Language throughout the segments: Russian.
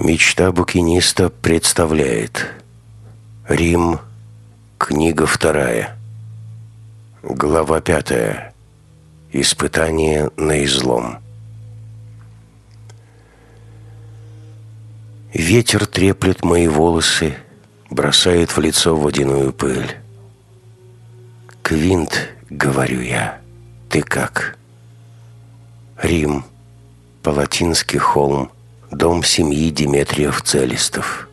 Мечта букиниста представляет Рим, книга вторая Глава пятая Испытание на излом Ветер треплет мои волосы, бросает в лицо водяную пыль. «Квинт», — говорю я, — «ты как?» Рим, Палатинский холм, дом семьи Диметриев-Целистов.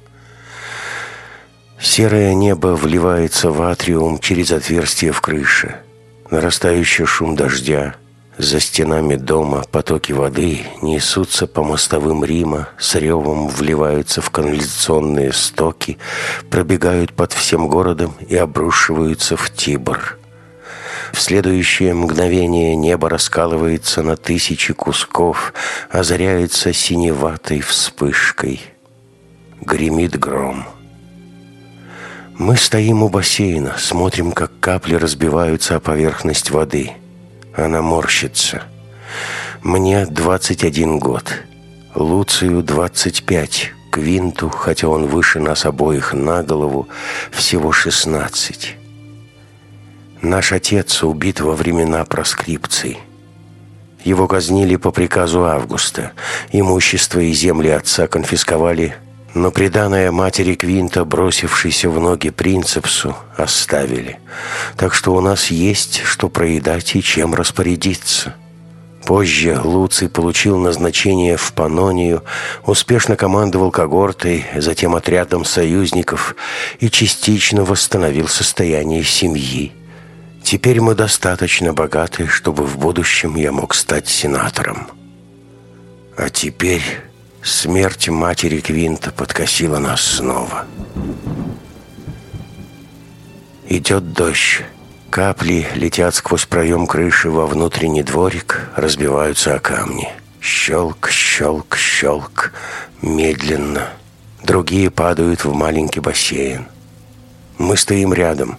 Серое небо вливается в атриум через отверстие в крыше. Нарастающий шум дождя. За стенами дома потоки воды несутся по мостовым Рима, с ревом вливаются в канализационные стоки, пробегают под всем городом и обрушиваются в Тибр. В следующее мгновение небо раскалывается на тысячи кусков, озаряется синеватой вспышкой. Гремит гром. Мы стоим у бассейна, смотрим, как капли разбиваются о поверхность воды. Она морщится. Мне 21 год. Луцию 25. Квинту, хотя он выше нас обоих на голову, всего 16. Наш отец убит во времена проскрипций. Его казнили по приказу Августа. Имущество и земли отца конфисковали, но преданное матери Квинта, бросившейся в ноги принцепсу, оставили. Так что у нас есть что проедать и чем распорядиться. Позже Луций получил назначение в Панонию, успешно командовал когортой, затем отрядом союзников и частично восстановил состояние семьи. Теперь мы достаточно богаты, чтобы в будущем я мог стать сенатором. А теперь смерть матери Квинта подкосила нас снова. Идет дождь. Капли летят сквозь проем крыши во внутренний дворик, разбиваются о камни. Щелк, щелк, щелк. Медленно. Другие падают в маленький бассейн. Мы стоим рядом.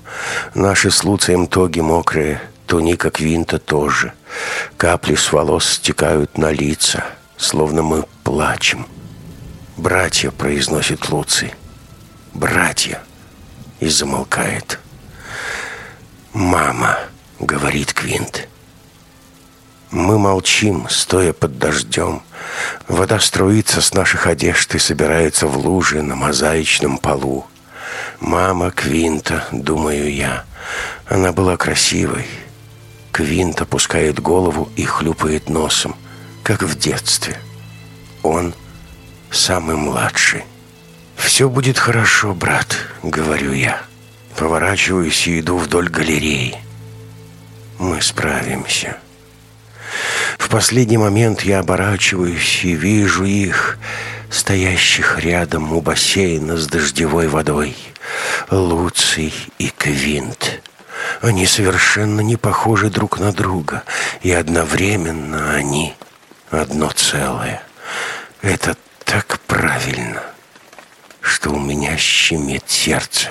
Наши с Луцием тоги мокрые, туника Квинта тоже. Капли с волос стекают на лица, словно мы плачем. «Братья», — произносит Луций. «Братья». И замолкает. «Мама», — говорит Квинт. Мы молчим, стоя под дождем. Вода струится с наших одежд и собирается в лужи на мозаичном полу. Мама Квинта, думаю я. Она была красивой. Квинт опускает голову и хлюпает носом, как в детстве. Он самый младший. «Все будет хорошо, брат», — говорю я. Поворачиваюсь и иду вдоль галереи. Мы справимся. В последний момент я оборачиваюсь и вижу их, стоящих рядом у бассейна с дождевой водой. Луций и Квинт. Они совершенно не похожи друг на друга, и одновременно они одно целое. Это так правильно, что у меня щемит сердце.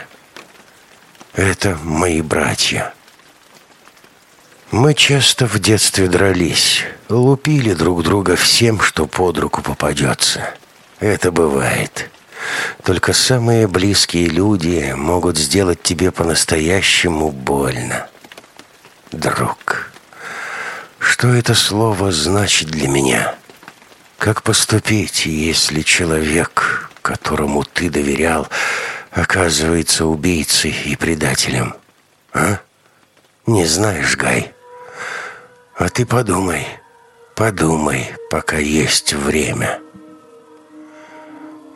Это мои братья. Мы часто в детстве дрались, лупили друг друга всем, что под руку попадется. Это бывает. Только самые близкие люди могут сделать тебе по-настоящему больно. Друг. Что это слово значит для меня? Как поступить, если человек, которому ты доверял, оказывается убийцей и предателем? А? Не знаешь, Гай? А ты подумай, подумай, пока есть время».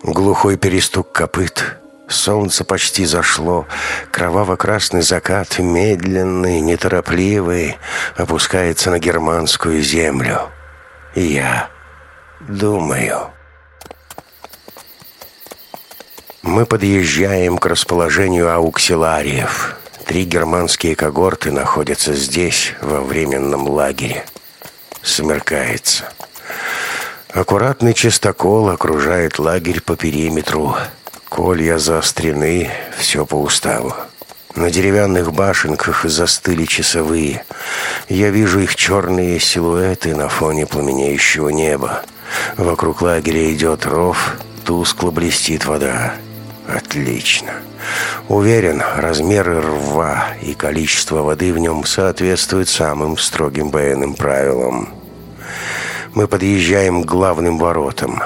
Глухой перестук копыт. Солнце почти зашло. Кроваво-красный закат, медленный, неторопливый, опускается на германскую землю. Я думаю... Мы подъезжаем к расположению ауксилариев. Три германские когорты находятся здесь, во временном лагере. Смеркается. Аккуратный чистокол окружает лагерь по периметру. Колья заострены, все по уставу. На деревянных башенках застыли часовые. Я вижу их черные силуэты на фоне пламенеющего неба. Вокруг лагеря идет ров, тускло блестит вода. Отлично. Уверен, размеры рва и количество воды в нем соответствуют самым строгим военным правилам. Мы подъезжаем к главным воротам.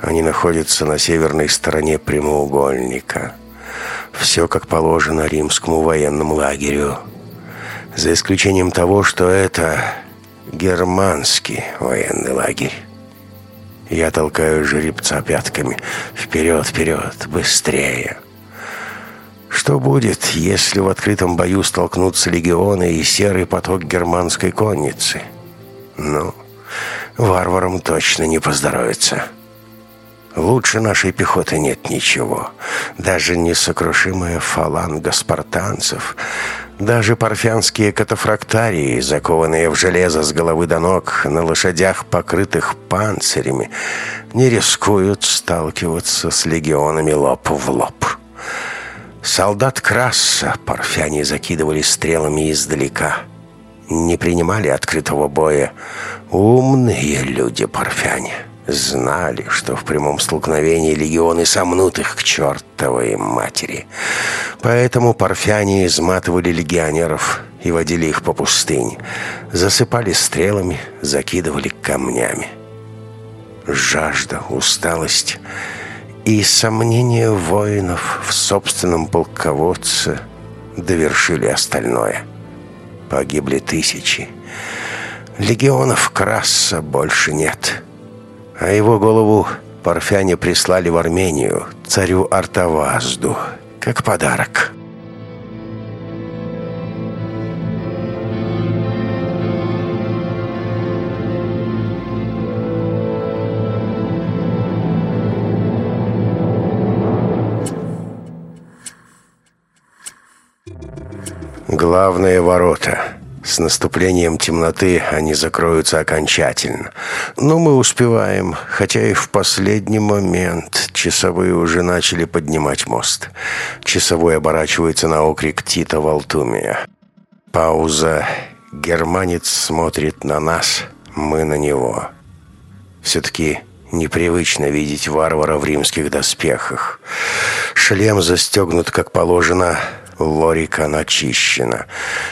Они находятся на северной стороне прямоугольника. Все как положено римскому военному лагерю. За исключением того, что это германский военный лагерь. Я толкаю жеребца пятками. Вперед, вперед, быстрее. Что будет, если в открытом бою столкнутся легионы и серый поток германской конницы? Ну, варварам точно не поздоровится. Лучше нашей пехоты нет ничего. Даже несокрушимая фаланга спартанцев, даже парфянские катафрактарии, закованные в железо с головы до ног, на лошадях, покрытых панцирями, не рискуют сталкиваться с легионами лоб в лоб. Солдат Краса парфяне закидывали стрелами издалека. Не принимали открытого боя. Умные люди парфяне. Знали, что в прямом столкновении легионы сомнут их к чертовой матери. Поэтому парфяне изматывали легионеров и водили их по пустыне. Засыпали стрелами, закидывали камнями. Жажда, усталость и сомнения воинов в собственном полководце довершили остальное. Погибли тысячи. Легионов Краса больше нет а его голову парфяне прислали в Армению царю Артавазду как подарок. Главные ворота. С наступлением темноты они закроются окончательно. Но мы успеваем, хотя и в последний момент часовые уже начали поднимать мост. Часовой оборачивается на окрик Тита Валтумия. Пауза. Германец смотрит на нас, мы на него. Все-таки непривычно видеть варвара в римских доспехах. Шлем застегнут, как положено, Лорика начищена.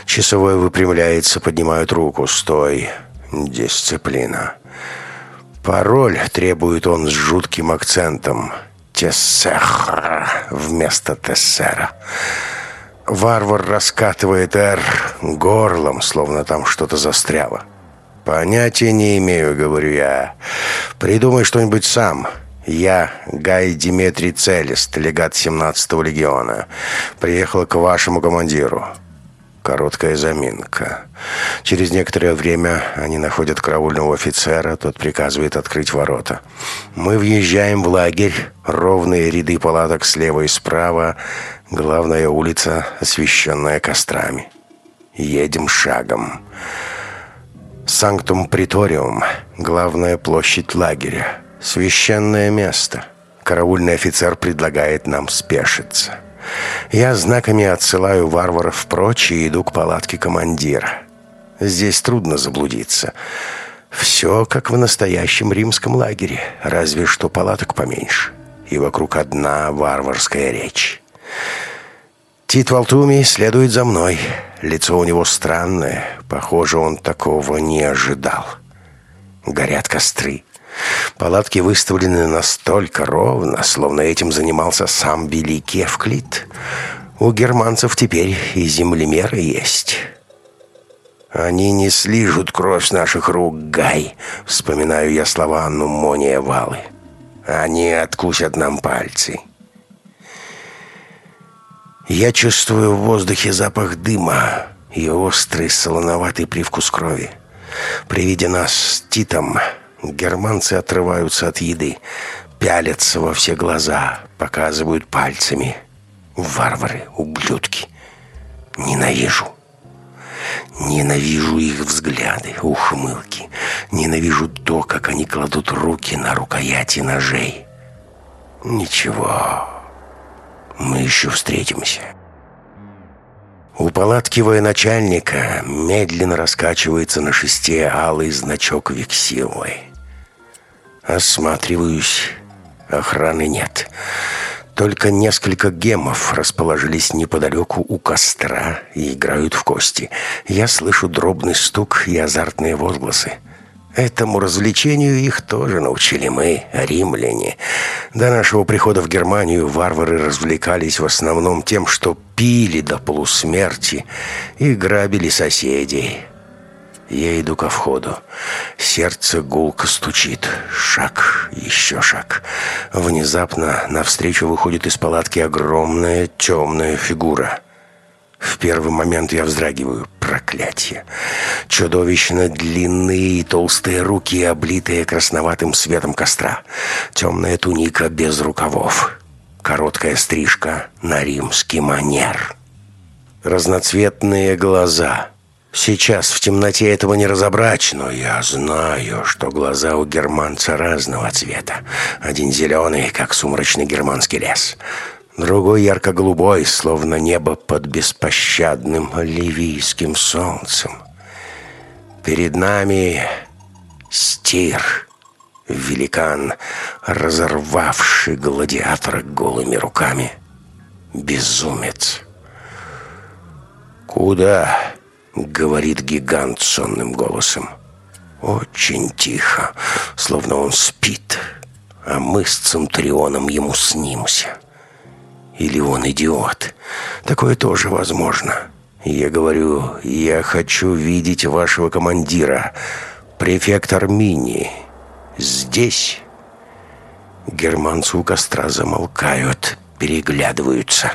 Часовой выпрямляется, поднимает руку. «Стой!» Дисциплина. Пароль требует он с жутким акцентом. «Тессехра» вместо «тессера». Варвар раскатывает «Р» горлом, словно там что-то застряло. «Понятия не имею», — говорю я. «Придумай что-нибудь сам». «Я Гай Диметрий Целест, легат 17-го легиона. Приехал к вашему командиру». Короткая заминка. Через некоторое время они находят караульного офицера, тот приказывает открыть ворота. Мы въезжаем в лагерь, ровные ряды палаток слева и справа, главная улица, освещенная кострами. Едем шагом. Санктум Приториум, главная площадь лагеря. Священное место. Караульный офицер предлагает нам спешиться. Я знаками отсылаю варваров прочь и иду к палатке командира. Здесь трудно заблудиться. Все как в настоящем римском лагере, разве что палаток поменьше. И вокруг одна варварская речь. Тит Валтумий следует за мной. Лицо у него странное. Похоже, он такого не ожидал. Горят костры. Палатки выставлены настолько ровно, словно этим занимался сам великий Эвклид. У германцев теперь и землемеры есть. «Они не слижут кровь с наших рук, Гай», — вспоминаю я слова Нумония Валы. «Они откусят нам пальцы». Я чувствую в воздухе запах дыма и острый солоноватый привкус крови. При виде нас с Титом Германцы отрываются от еды, пялятся во все глаза, показывают пальцами. Варвары, ублюдки. Ненавижу. Ненавижу их взгляды, ухмылки. Ненавижу то, как они кладут руки на рукояти ножей. Ничего, мы еще встретимся. У палатки военачальника медленно раскачивается на шесте алый значок вексилы. Осматриваюсь. Охраны нет. Только несколько гемов расположились неподалеку у костра и играют в кости. Я слышу дробный стук и азартные возгласы. Этому развлечению их тоже научили мы, римляне. До нашего прихода в Германию варвары развлекались в основном тем, что пили до полусмерти и грабили соседей. Я иду ко входу. Сердце гулко стучит. Шаг, еще шаг. Внезапно навстречу выходит из палатки огромная темная фигура. В первый момент я вздрагиваю. Проклятие. Чудовищно длинные и толстые руки, облитые красноватым светом костра. Темная туника без рукавов. Короткая стрижка на римский манер. Разноцветные глаза. Сейчас в темноте этого не разобрать, но я знаю, что глаза у германца разного цвета. Один зеленый, как сумрачный германский лес другой ярко-голубой, словно небо под беспощадным ливийским солнцем. Перед нами стир, великан, разорвавший гладиатора голыми руками. Безумец. «Куда?» — говорит гигант сонным голосом. Очень тихо, словно он спит, а мы с Центрионом ему снимся. Или он идиот? Такое тоже возможно. Я говорю, я хочу видеть вашего командира, префект Арминии. Здесь. Германцы у костра замолкают, переглядываются.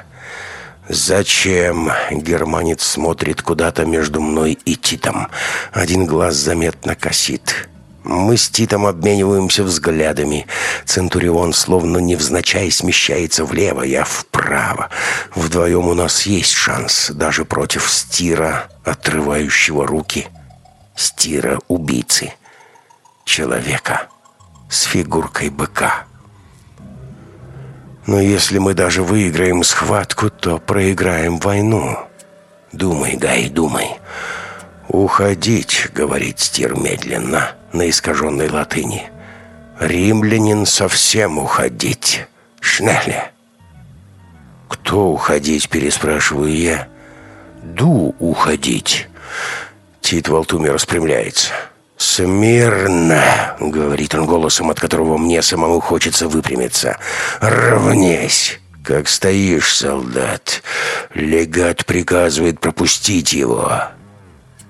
«Зачем?» — германец смотрит куда-то между мной и Титом. Один глаз заметно косит. Мы с Титом обмениваемся взглядами. Центурион словно невзначай смещается влево, я вправо. Вдвоем у нас есть шанс, даже против стира, отрывающего руки. Стира-убийцы. Человека с фигуркой быка. Но если мы даже выиграем схватку, то проиграем войну. Думай, Гай, думай. «Уходить», — говорит Стир медленно на искаженной латыни. «Римлянин совсем уходить. Шнеле». «Кто уходить?» — переспрашиваю я. «Ду уходить». Тит Валтуми распрямляется. «Смирно!» — говорит он голосом, от которого мне самому хочется выпрямиться. «Равнесь!» «Как стоишь, солдат? Легат приказывает пропустить его.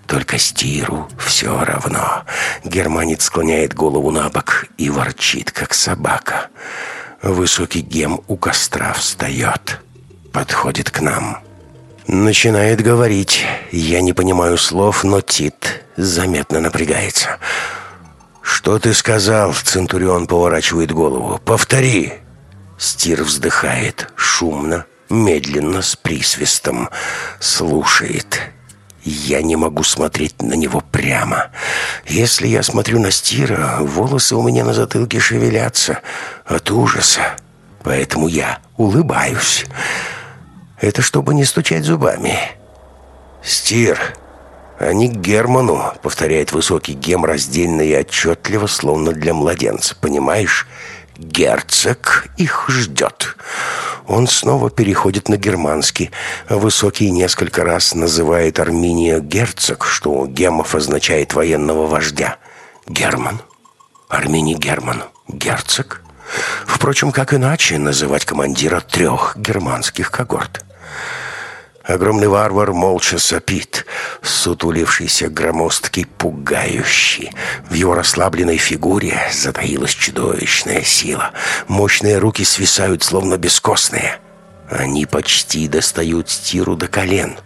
Только Стиру все равно. Германец склоняет голову на бок и ворчит, как собака. Высокий гем у костра встает. Подходит к нам. Начинает говорить. Я не понимаю слов, но Тит заметно напрягается. «Что ты сказал?» Центурион поворачивает голову. «Повтори!» Стир вздыхает, шумно, медленно, с присвистом. Слушает. Я не могу смотреть на него прямо. Если я смотрю на Стира, волосы у меня на затылке шевелятся от ужаса. Поэтому я улыбаюсь. Это чтобы не стучать зубами. «Стир, они к Герману», — повторяет высокий гем раздельно и отчетливо, словно для младенца. «Понимаешь? Герцог их ждет». Он снова переходит на германский. Высокий несколько раз называет Арминия герцог, что у гемов означает военного вождя. Герман. Арминий Герман. Герцог. Впрочем, как иначе называть командира трех германских когорт? Огромный варвар молча сопит, сутулившийся громоздкий пугающий. В его расслабленной фигуре затаилась чудовищная сила. Мощные руки свисают, словно бескостные. Они почти достают стиру до колен.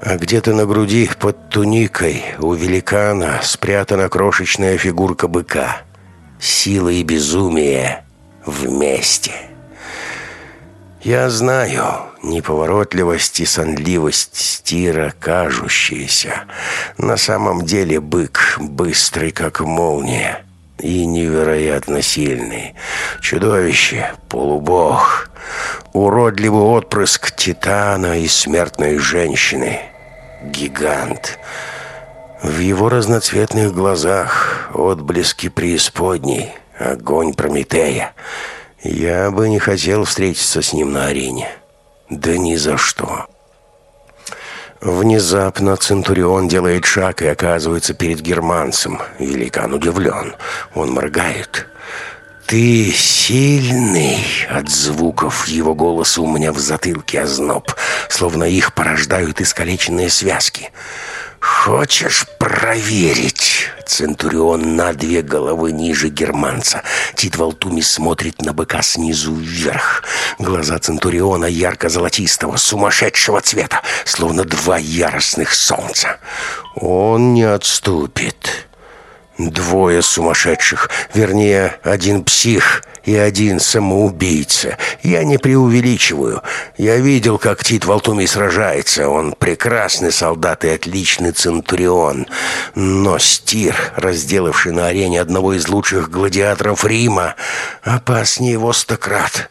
А где-то на груди под туникой у великана спрятана крошечная фигурка быка. Сила и безумие вместе. Я знаю, неповоротливость и сонливость стира кажущиеся. На самом деле бык быстрый, как молния, и невероятно сильный. Чудовище, полубог, уродливый отпрыск титана и смертной женщины. Гигант. В его разноцветных глазах отблески преисподней — Огонь Прометея. Я бы не хотел встретиться с ним на арене. Да ни за что. Внезапно Центурион делает шаг и оказывается перед германцем. Великан удивлен. Он моргает. «Ты сильный!» От звуков его голоса у меня в затылке озноб, словно их порождают искалеченные связки. «Хочешь проверить?» Центурион на две головы ниже германца. Тит Валтумис смотрит на быка снизу вверх. Глаза Центуриона ярко-золотистого, сумасшедшего цвета, словно два яростных солнца. Он не отступит. Двое сумасшедших, вернее, один псих и один самоубийца. Я не преувеличиваю. Я видел, как Тит Валтумий сражается. Он прекрасный солдат и отличный центурион. Но Стир, разделавший на арене одного из лучших гладиаторов Рима, опаснее его стократ.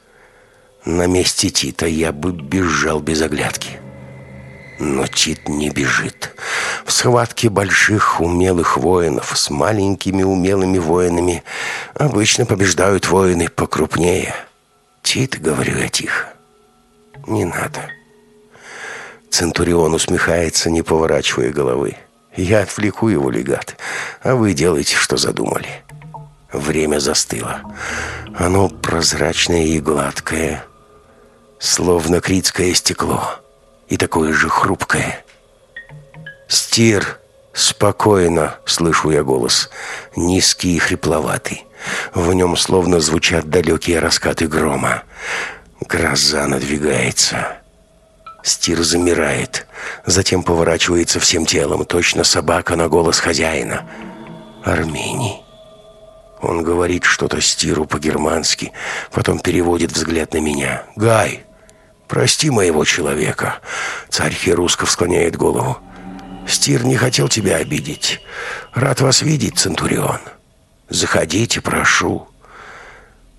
На месте Тита я бы бежал без оглядки. Но Тит не бежит. В схватке больших умелых воинов с маленькими умелыми воинами обычно побеждают воины покрупнее. Тит, говорю я тихо, не надо. Центурион усмехается, не поворачивая головы. Я отвлеку его, легат, а вы делайте, что задумали. Время застыло. Оно прозрачное и гладкое, словно критское стекло и такое же хрупкое. «Стир!» «Спокойно!» — слышу я голос. Низкий и хрипловатый. В нем словно звучат далекие раскаты грома. Гроза надвигается. Стир замирает. Затем поворачивается всем телом. Точно собака на голос хозяина. Армений. Он говорит что-то Стиру по-германски. Потом переводит взгляд на меня. «Гай!» «Прости моего человека!» Царь Херусков склоняет голову. «Стир не хотел тебя обидеть. Рад вас видеть, Центурион. Заходите, прошу».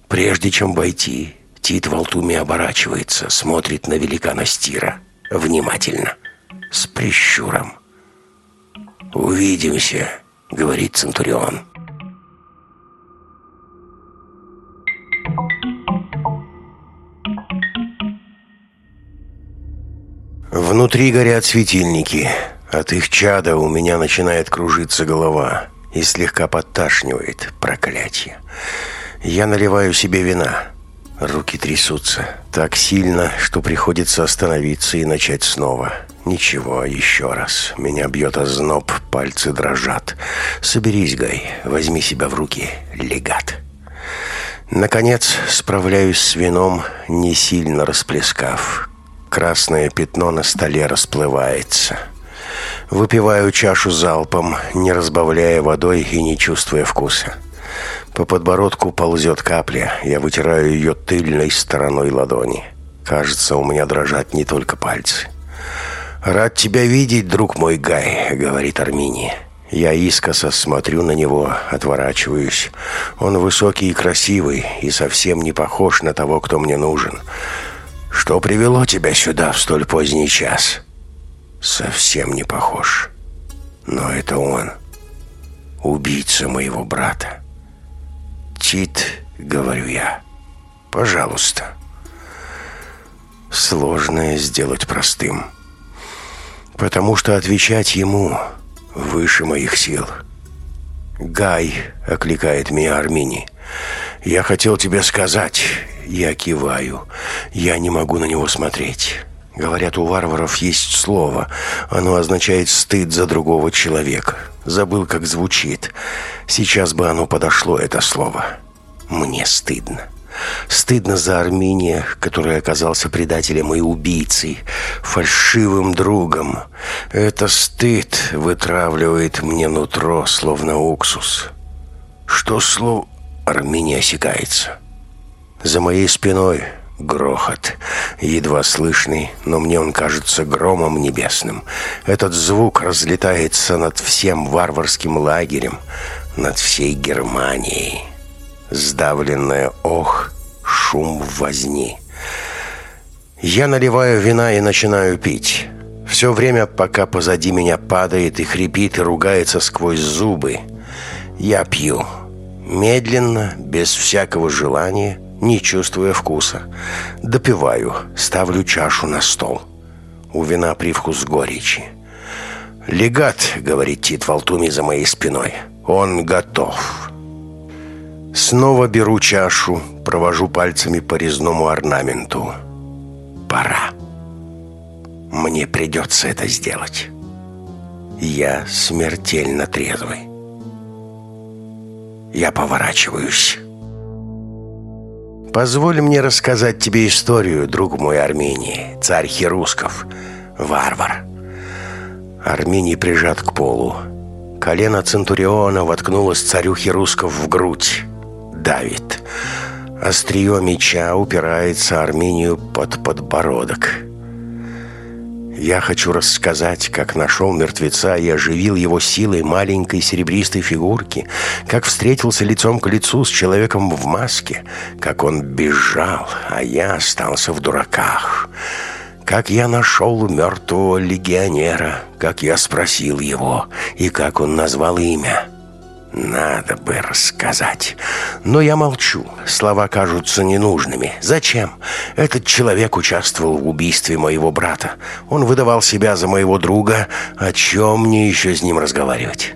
Прежде чем войти, Тит Валтуми оборачивается, смотрит на великана Стира. Внимательно. С прищуром. «Увидимся», — говорит Центурион. Внутри горят светильники. От их чада у меня начинает кружиться голова и слегка подташнивает проклятие. Я наливаю себе вина. Руки трясутся так сильно, что приходится остановиться и начать снова. Ничего, еще раз. Меня бьет озноб, пальцы дрожат. Соберись, Гай, возьми себя в руки, легат. Наконец, справляюсь с вином, не сильно расплескав. Красное пятно на столе расплывается. Выпиваю чашу залпом, не разбавляя водой и не чувствуя вкуса. По подбородку ползет капля. Я вытираю ее тыльной стороной ладони. Кажется, у меня дрожат не только пальцы. «Рад тебя видеть, друг мой Гай», — говорит Армини. Я искоса смотрю на него, отворачиваюсь. Он высокий и красивый, и совсем не похож на того, кто мне нужен. Что привело тебя сюда в столь поздний час? Совсем не похож. Но это он. Убийца моего брата. Тит, говорю я. Пожалуйста. Сложное сделать простым. Потому что отвечать ему выше моих сил. «Гай», — окликает меня Армини, — «я хотел тебе сказать, я киваю. Я не могу на него смотреть. Говорят, у варваров есть слово. Оно означает «стыд за другого человека». Забыл, как звучит. Сейчас бы оно подошло, это слово. Мне стыдно. Стыдно за Армения, который оказался предателем и убийцей, фальшивым другом. Это стыд вытравливает мне нутро, словно уксус. Что слово... Армения осекается. За моей спиной грохот, едва слышный, но мне он кажется громом небесным. Этот звук разлетается над всем варварским лагерем, над всей Германией. Сдавленное ох, шум возни. Я наливаю вина и начинаю пить. Все время, пока позади меня падает и хрипит и ругается сквозь зубы, я пью. Медленно, без всякого желания, не чувствуя вкуса. Допиваю, ставлю чашу на стол. У вина привкус горечи. «Легат», — говорит Тит Валтуми за моей спиной. «Он готов». Снова беру чашу, провожу пальцами по резному орнаменту. «Пора. Мне придется это сделать. Я смертельно трезвый. Я поворачиваюсь». Позволь мне рассказать тебе историю, друг мой Армении, царь Херусков, варвар. Армений прижат к полу. Колено Центуриона воткнулось царю Херусков в грудь. Давит. Острие меча упирается Армению под подбородок. Я хочу рассказать, как нашел мертвеца и оживил его силой маленькой серебристой фигурки, как встретился лицом к лицу с человеком в маске, как он бежал, а я остался в дураках, как я нашел мертвого легионера, как я спросил его и как он назвал имя. Надо бы рассказать. Но я молчу. Слова кажутся ненужными. Зачем? Этот человек участвовал в убийстве моего брата. Он выдавал себя за моего друга. О чем мне еще с ним разговаривать?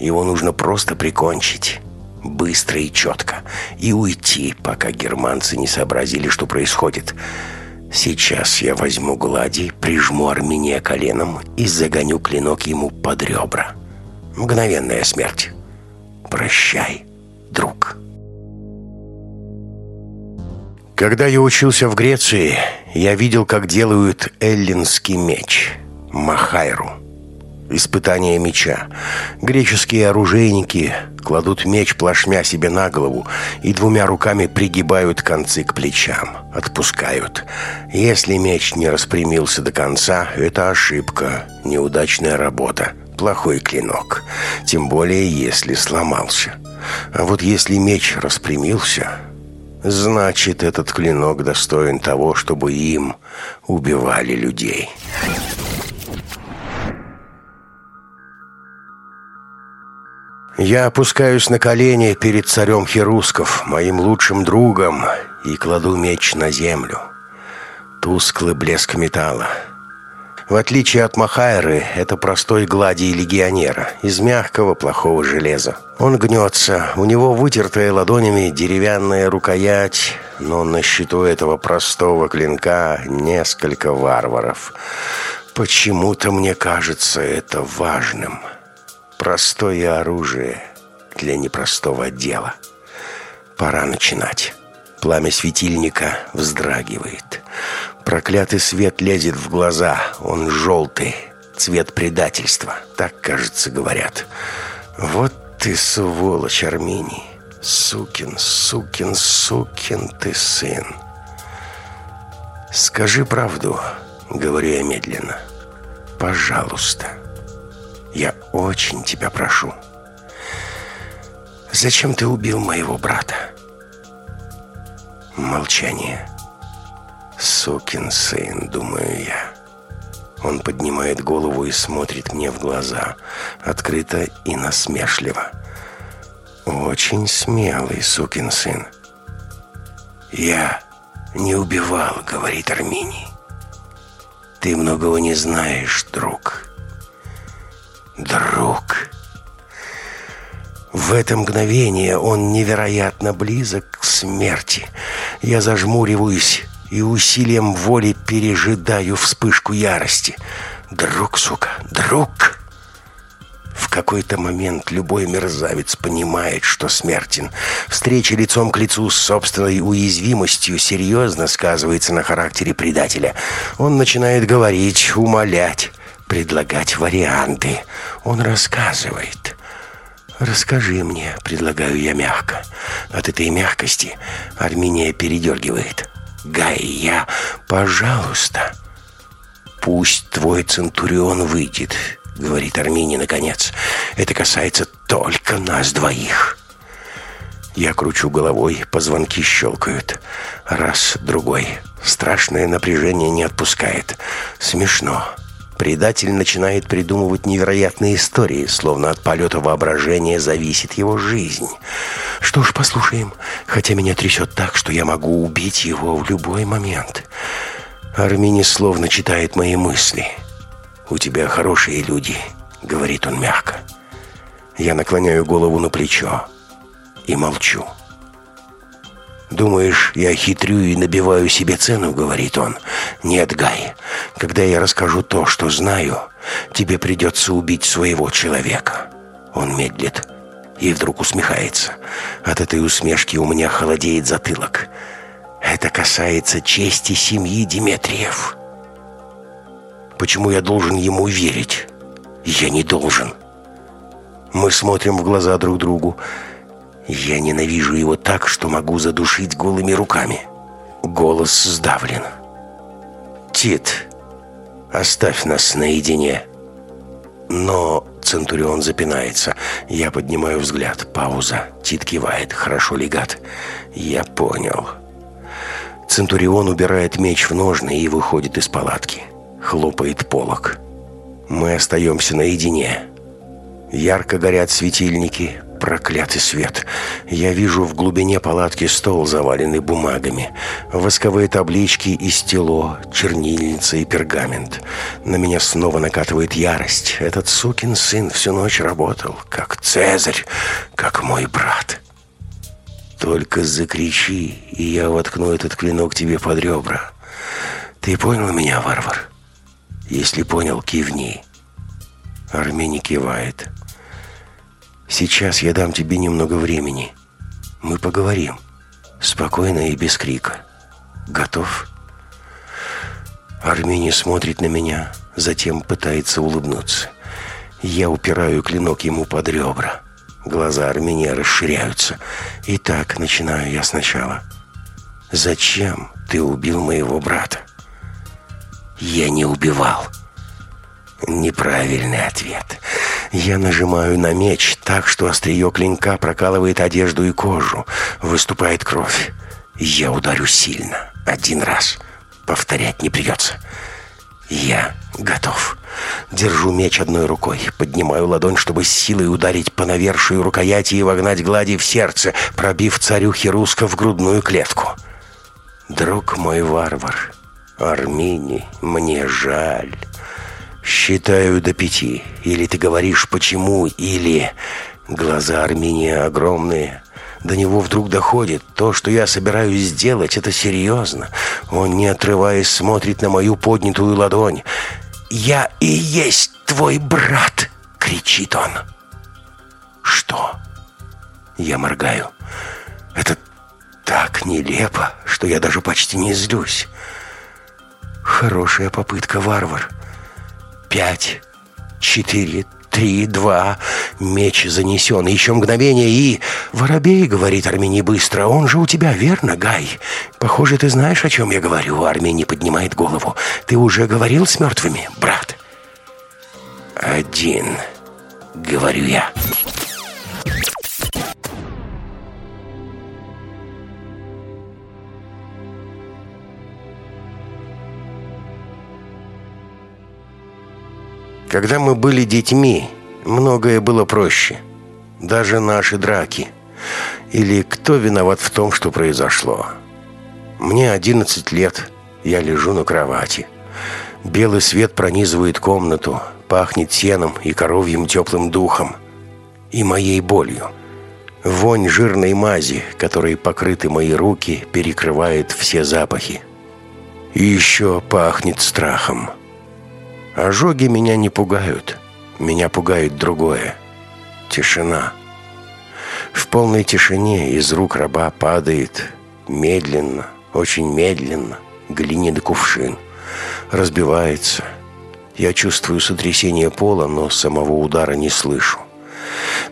Его нужно просто прикончить. Быстро и четко. И уйти, пока германцы не сообразили, что происходит. Сейчас я возьму глади, прижму Армения коленом и загоню клинок ему под ребра. Мгновенная смерть. Прощай, друг. Когда я учился в Греции, я видел, как делают эллинский меч – махайру. Испытание меча. Греческие оружейники кладут меч плашмя себе на голову и двумя руками пригибают концы к плечам. Отпускают. Если меч не распрямился до конца, это ошибка, неудачная работа плохой клинок, тем более если сломался. А вот если меч распрямился, значит этот клинок достоин того, чтобы им убивали людей. Я опускаюсь на колени перед царем Херусков, моим лучшим другом, и кладу меч на землю. Тусклый блеск металла. В отличие от Махайры, это простой гладий легионера, из мягкого плохого железа. Он гнется, у него вытертая ладонями деревянная рукоять, но на счету этого простого клинка несколько варваров. Почему-то мне кажется это важным. Простое оружие для непростого дела. Пора начинать. Пламя светильника вздрагивает. Проклятый свет лезет в глаза. Он желтый. Цвет предательства. Так, кажется, говорят. Вот ты сволочь, Арминий. Сукин, сукин, сукин ты сын. Скажи правду, говорю я медленно. Пожалуйста. Я очень тебя прошу. Зачем ты убил моего брата? Молчание. «Сукин сын», — думаю я. Он поднимает голову и смотрит мне в глаза, открыто и насмешливо. «Очень смелый сукин сын». «Я не убивал», — говорит Арминий. «Ты многого не знаешь, друг». «Друг». В это мгновение он невероятно близок к смерти. Я зажмуриваюсь и усилием воли пережидаю вспышку ярости. Друг, сука, друг! В какой-то момент любой мерзавец понимает, что смертен. Встреча лицом к лицу с собственной уязвимостью серьезно сказывается на характере предателя. Он начинает говорить, умолять, предлагать варианты. Он рассказывает. «Расскажи мне», — предлагаю я мягко. От этой мягкости Армения передергивает. Гайя, пожалуйста. Пусть твой Центурион выйдет, говорит Армини наконец. Это касается только нас двоих. Я кручу головой, позвонки щелкают. Раз, другой. Страшное напряжение не отпускает. Смешно. Предатель начинает придумывать невероятные истории, словно от полета воображения зависит его жизнь. Что ж, послушаем, хотя меня трясет так, что я могу убить его в любой момент. Армини словно читает мои мысли. «У тебя хорошие люди», — говорит он мягко. Я наклоняю голову на плечо и молчу. «Думаешь, я хитрю и набиваю себе цену?» — говорит он. «Нет, Гай, когда я расскажу то, что знаю, тебе придется убить своего человека». Он медлит и вдруг усмехается. От этой усмешки у меня холодеет затылок. Это касается чести семьи Диметриев. Почему я должен ему верить? Я не должен. Мы смотрим в глаза друг другу. Ненавижу его так, что могу задушить голыми руками. Голос сдавлен. «Тит, оставь нас наедине». Но Центурион запинается. Я поднимаю взгляд. Пауза. Тит кивает. «Хорошо, легат». «Я понял». Центурион убирает меч в ножны и выходит из палатки. Хлопает полок. Мы остаемся наедине. Ярко горят светильники, Проклятый свет. Я вижу в глубине палатки стол, заваленный бумагами. Восковые таблички и стело, чернильница и пергамент. На меня снова накатывает ярость. Этот сукин сын всю ночь работал, как Цезарь, как мой брат. Только закричи, и я воткну этот клинок тебе под ребра. Ты понял меня, варвар? Если понял, кивни. Армени кивает. Сейчас я дам тебе немного времени. Мы поговорим. Спокойно и без крика. Готов?» Армения смотрит на меня, затем пытается улыбнуться. Я упираю клинок ему под ребра. Глаза Армения расширяются. Итак, начинаю я сначала. «Зачем ты убил моего брата?» «Я не убивал». Неправильный ответ. Я нажимаю на меч так, что острие клинка прокалывает одежду и кожу. Выступает кровь. Я ударю сильно. Один раз. Повторять не придется. Я готов. Держу меч одной рукой. Поднимаю ладонь, чтобы силой ударить по навершию рукояти и вогнать глади в сердце, пробив царю Хируска в грудную клетку. Друг мой варвар, Армини, мне жаль. «Считаю до пяти. Или ты говоришь «почему», или...» Глаза Армения огромные. До него вдруг доходит. То, что я собираюсь сделать, это серьезно. Он, не отрываясь, смотрит на мою поднятую ладонь. «Я и есть твой брат!» — кричит он. «Что?» Я моргаю. «Это так нелепо, что я даже почти не злюсь. Хорошая попытка, варвар. Пять, четыре, три, два. Меч занесен. Еще мгновение и... «Воробей», — говорит Армини быстро, — «он же у тебя, верно, Гай? Похоже, ты знаешь, о чем я говорю». Армини поднимает голову. «Ты уже говорил с мертвыми, брат?» «Один», — говорю я. Когда мы были детьми, многое было проще. Даже наши драки. Или кто виноват в том, что произошло. Мне 11 лет, я лежу на кровати. Белый свет пронизывает комнату, пахнет сеном и коровьим теплым духом. И моей болью. Вонь жирной мази, которой покрыты мои руки, перекрывает все запахи. И еще пахнет страхом. Ожоги меня не пугают. Меня пугает другое. Тишина. В полной тишине из рук раба падает медленно, очень медленно, глиняный кувшин. Разбивается. Я чувствую сотрясение пола, но самого удара не слышу.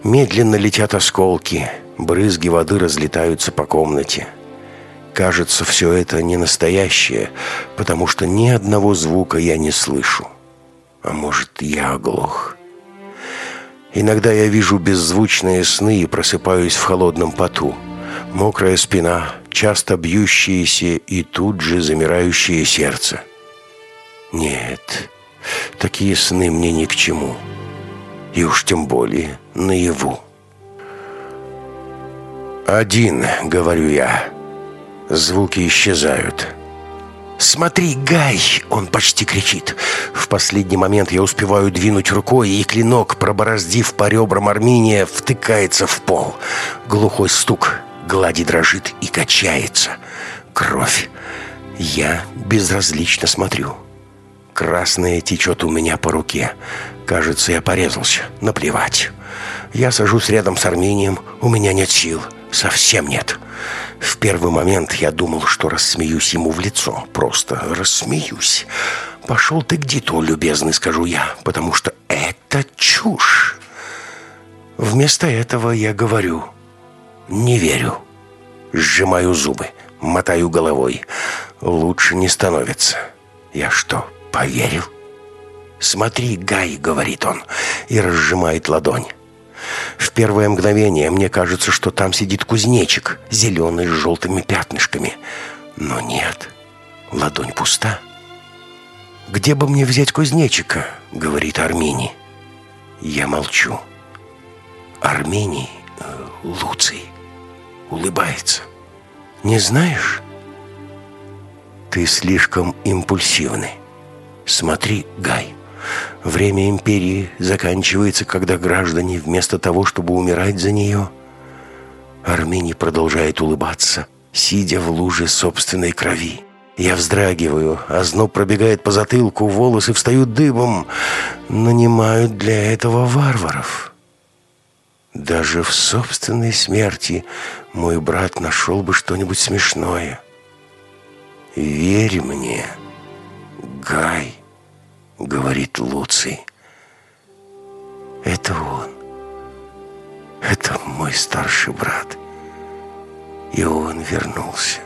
Медленно летят осколки, брызги воды разлетаются по комнате. Кажется, все это не настоящее, потому что ни одного звука я не слышу. А может, я оглох? Иногда я вижу беззвучные сны и просыпаюсь в холодном поту. Мокрая спина, часто бьющееся и тут же замирающее сердце. Нет, Такие сны мне ни к чему. И уж тем более наяву. «Один», — говорю я. Звуки исчезают. «Смотри, Гай!» — он почти кричит. В последний момент я успеваю двинуть рукой, и клинок, пробороздив по ребрам Арминия, втыкается в пол. Глухой стук, глади дрожит и качается. Кровь. Я безразлично смотрю. Красное течет у меня по руке. Кажется, я порезался. Наплевать. Я сажусь рядом с Армением. У меня нет сил. Совсем нет. В первый момент я думал, что рассмеюсь ему в лицо. Просто рассмеюсь. «Пошел ты к Диту, любезный», — скажу я, потому что это чушь. Вместо этого я говорю «не верю». Сжимаю зубы, мотаю головой. Лучше не становится. Я что, поверил? «Смотри, Гай», — говорит он, и разжимает ладонь. В первое мгновение мне кажется, что там сидит кузнечик, зеленый с желтыми пятнышками. Но нет, ладонь пуста. «Где бы мне взять кузнечика?» — говорит Армини. Я молчу. Армини, э, Луций, улыбается. «Не знаешь?» «Ты слишком импульсивный. Смотри, Гай». Время империи заканчивается, когда граждане, вместо того, чтобы умирать за нее, Армений продолжает улыбаться, сидя в луже собственной крови. Я вздрагиваю, а зноб пробегает по затылку, волосы встают дыбом. Нанимают для этого варваров. Даже в собственной смерти мой брат нашел бы что-нибудь смешное. Верь мне, Гай. — говорит Луций. «Это он. Это мой старший брат. И он вернулся.